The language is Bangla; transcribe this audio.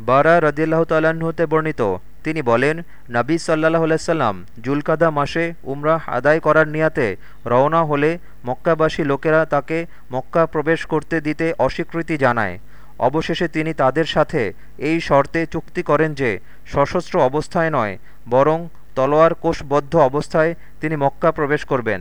বারা রদিল্লাহ তাল্লাহ্নতে বর্ণিত। তিনি বলেন, নাবী সাল্লাহ আলাইসাল্লাম জুলকাদা মাসে উমরাহ আদায় করার নিয়াতে রওনা হলে মক্কাবাসী লোকেরা তাকে মক্কা প্রবেশ করতে দিতে অস্বীকৃতি জানায়। অবশেষে তিনি তাদের সাথে এই শর্তে চুক্তি করেন যে, সশস্ত্র অবস্থায় নয়, বরং তলোয়ার কোষবদ্ধ অবস্থায় তিনি মক্কা প্রবেশ করবেন।